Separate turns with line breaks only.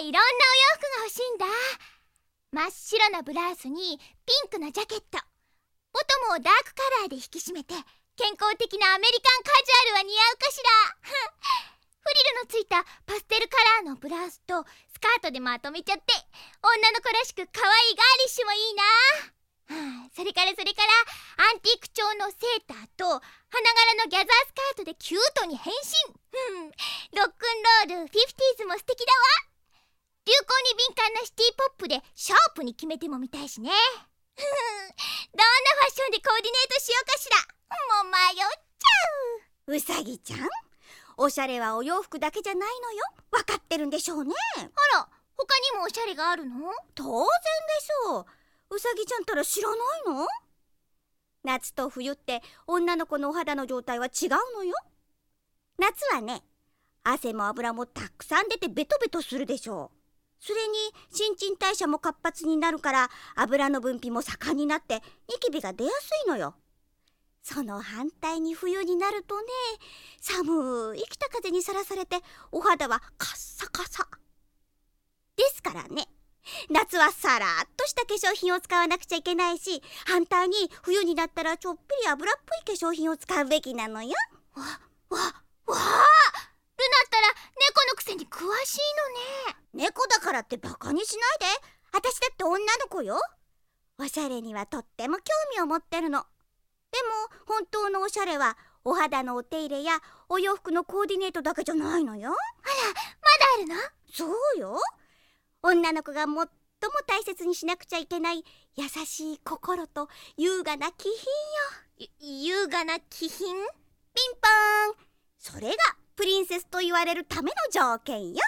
いろんなお洋服が欲しいんだ。真っ白なブラウスにピンクのジャケット。ボトムをダークカラーで引き締めて健康的なアメリカンカジュアルは似合うかしら。フリルのついたパステルカラーのブラウスとスカートでまとめちゃって女の子らしく可愛いガーリッシュもいいな。それからそれからアンティーク調のセーターと花柄のギャザースカートでキュートに変身。ロックンロールフィフティーズも素敵だわ流行に敏感なシティポップでシャープに決めてもみたいしね。どんなファッションでコーディネートしようかしら。もう迷っちゃ
う。うさぎちゃん？おしゃれはお洋服だけじゃないのよ。分かってるんでしょうね。
あら他にもおしゃれがあるの？
当然でしょう。うさぎちゃんたら知らないの？夏と冬って女の子のお肌の状態は違うのよ。夏はね汗も油もたくさん出てベトベトするでしょうそれに新陳代謝も活発になるから油の分泌も盛んになってニキビが出やすいのよ。その反対に冬になるとね寒い北風にさらされてお肌はカッサカサ。ですからね夏はさらっとした化粧品を使わなくちゃいけないし反対に冬になったらちょっぴり油っぽい化粧品を使うべきなのよ。
わわわあルナったら猫のくせに詳しいの
ね猫だからってバカにしないで。私だって女の子よ。おしゃれにはとっても興味を持ってるの。でも本当のおしゃれはお肌のお手入れやお洋服のコーディネートだけじゃないのよ。あら
まだあるの？
そうよ。女の子が最も大切にしなくちゃいけない優しい心と優雅な気品
よ。優雅な気品？ピン
ポーン。それがプリンセスと言われるための条件よ